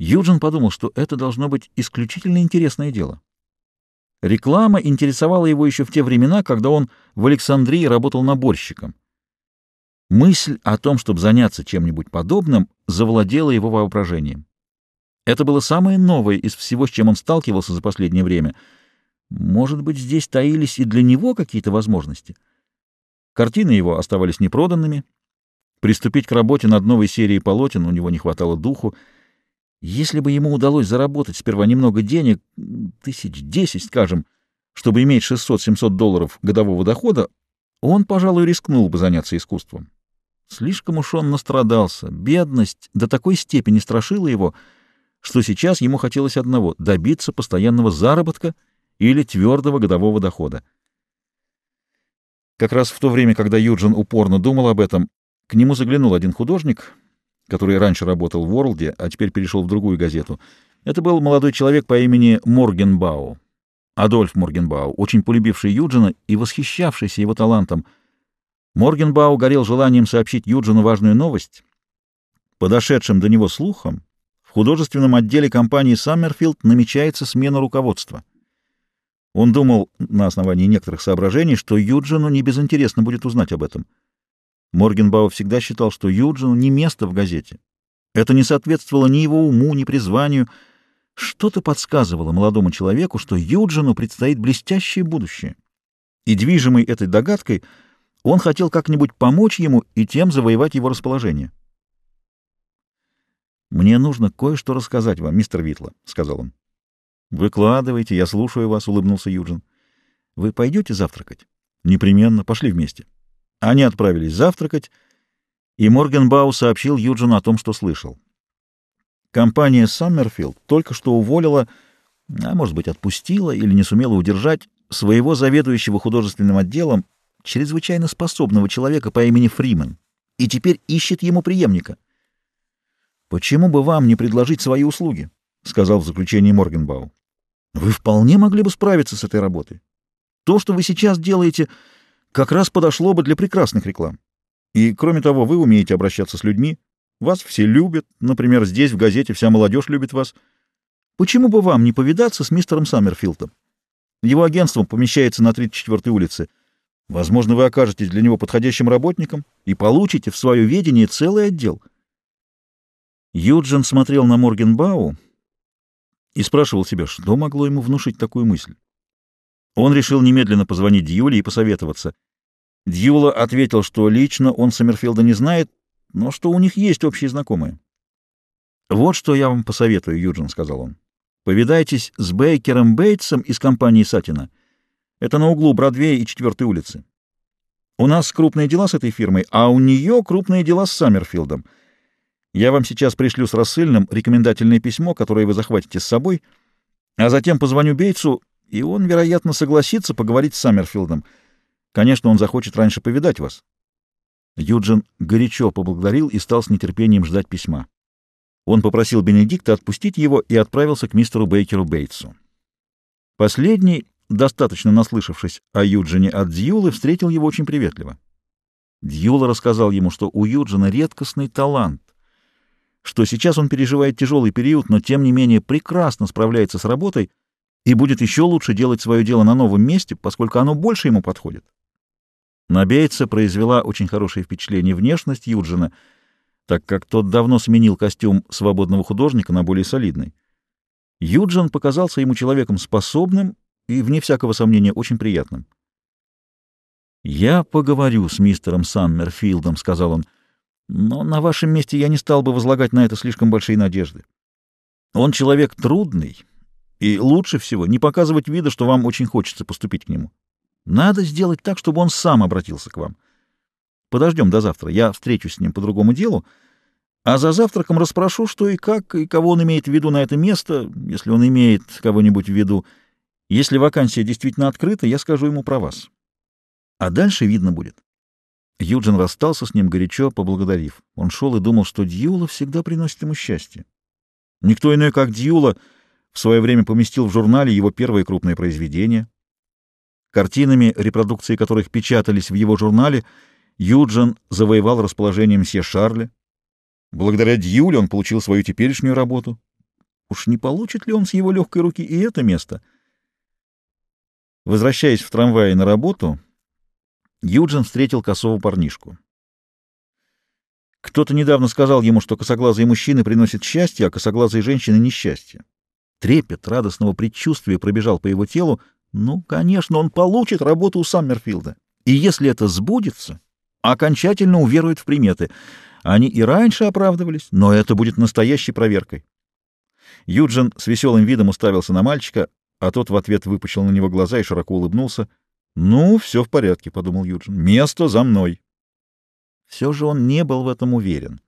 Юджин подумал, что это должно быть исключительно интересное дело. Реклама интересовала его еще в те времена, когда он в Александрии работал наборщиком. Мысль о том, чтобы заняться чем-нибудь подобным, завладела его воображением. Это было самое новое из всего, с чем он сталкивался за последнее время. Может быть, здесь таились и для него какие-то возможности. Картины его оставались непроданными. Приступить к работе над новой серией полотен у него не хватало духу. Если бы ему удалось заработать сперва немного денег, тысяч десять, скажем, чтобы иметь 600-700 долларов годового дохода, он, пожалуй, рискнул бы заняться искусством. Слишком уж он настрадался. Бедность до такой степени страшила его, что сейчас ему хотелось одного — добиться постоянного заработка или твердого годового дохода. Как раз в то время, когда Юджин упорно думал об этом, к нему заглянул один художник, который раньше работал в «Ворлде», а теперь перешел в другую газету. Это был молодой человек по имени Моргенбау. Адольф Моргенбау, очень полюбивший Юджина и восхищавшийся его талантом. Моргенбау горел желанием сообщить Юджину важную новость. Подошедшим до него слухом, в художественном отделе компании «Саммерфилд» намечается смена руководства. Он думал, на основании некоторых соображений, что Юджину не безинтересно будет узнать об этом. Моргенбау всегда считал, что Юджину не место в газете. Это не соответствовало ни его уму, ни призванию. Что-то подсказывало молодому человеку, что Юджину предстоит блестящее будущее. И, движимый этой догадкой, он хотел как-нибудь помочь ему и тем завоевать его расположение. «Мне нужно кое-что рассказать вам, мистер Витла», — сказал он. «Выкладывайте, я слушаю вас», — улыбнулся Юджин. «Вы пойдете завтракать?» «Непременно. Пошли вместе». Они отправились завтракать, и Моргенбау сообщил Юджину о том, что слышал. Компания «Саммерфилд» только что уволила, а может быть, отпустила или не сумела удержать своего заведующего художественным отделом, чрезвычайно способного человека по имени Фримен, и теперь ищет ему преемника. «Почему бы вам не предложить свои услуги?» — сказал в заключении Моргенбау. Вы вполне могли бы справиться с этой работой. То, что вы сейчас делаете, как раз подошло бы для прекрасных реклам. И, кроме того, вы умеете обращаться с людьми. Вас все любят. Например, здесь, в газете, вся молодежь любит вас. Почему бы вам не повидаться с мистером Саммерфилдом? Его агентство помещается на 34-й улице. Возможно, вы окажетесь для него подходящим работником и получите в свое ведение целый отдел. Юджин смотрел на Моргенбау, и спрашивал себя, что могло ему внушить такую мысль. Он решил немедленно позвонить Дьюле и посоветоваться. Дьюла ответил, что лично он Сомерфилда не знает, но что у них есть общие знакомые. «Вот что я вам посоветую, Юджин», — сказал он. «Повидайтесь с Бейкером Бейтсом из компании Сатина. Это на углу Бродвея и 4 улицы. У нас крупные дела с этой фирмой, а у нее крупные дела с Саммерфилдом». Я вам сейчас пришлю с рассыльным рекомендательное письмо, которое вы захватите с собой, а затем позвоню Бейтсу, и он, вероятно, согласится поговорить с Саммерфилдом. Конечно, он захочет раньше повидать вас. Юджин горячо поблагодарил и стал с нетерпением ждать письма. Он попросил Бенедикта отпустить его и отправился к мистеру Бейкеру Бейтсу. Последний, достаточно наслышавшись о Юджине от Дьюлы, встретил его очень приветливо. Дьюла рассказал ему, что у Юджина редкостный талант, что сейчас он переживает тяжелый период, но тем не менее прекрасно справляется с работой и будет еще лучше делать свое дело на новом месте, поскольку оно больше ему подходит. На произвела очень хорошее впечатление внешность Юджина, так как тот давно сменил костюм свободного художника на более солидный. Юджин показался ему человеком способным и, вне всякого сомнения, очень приятным. «Я поговорю с мистером Саммерфилдом», — сказал он, — но на вашем месте я не стал бы возлагать на это слишком большие надежды. Он человек трудный, и лучше всего не показывать вида, что вам очень хочется поступить к нему. Надо сделать так, чтобы он сам обратился к вам. Подождем до завтра, я встречусь с ним по другому делу, а за завтраком расспрошу, что и как, и кого он имеет в виду на это место, если он имеет кого-нибудь в виду. Если вакансия действительно открыта, я скажу ему про вас. А дальше видно будет. Юджин расстался с ним горячо, поблагодарив. Он шел и думал, что Дьюла всегда приносит ему счастье. Никто иной, как Дьюла, в свое время поместил в журнале его первые крупные произведения. Картинами, репродукции которых печатались в его журнале, Юджин завоевал расположение мсье Шарля. Благодаря Дьюле он получил свою теперешнюю работу. Уж не получит ли он с его легкой руки и это место? Возвращаясь в трамвае на работу, Юджин встретил косого парнишку. Кто-то недавно сказал ему, что косоглазые мужчины приносят счастье, а косоглазые женщины — несчастье. Трепет радостного предчувствия пробежал по его телу. Ну, конечно, он получит работу у Саммерфилда. И если это сбудется, окончательно уверует в приметы. Они и раньше оправдывались, но это будет настоящей проверкой. Юджин с веселым видом уставился на мальчика, а тот в ответ выпучил на него глаза и широко улыбнулся. «Ну, все в порядке», — подумал Юджин. «Место за мной». Все же он не был в этом уверен.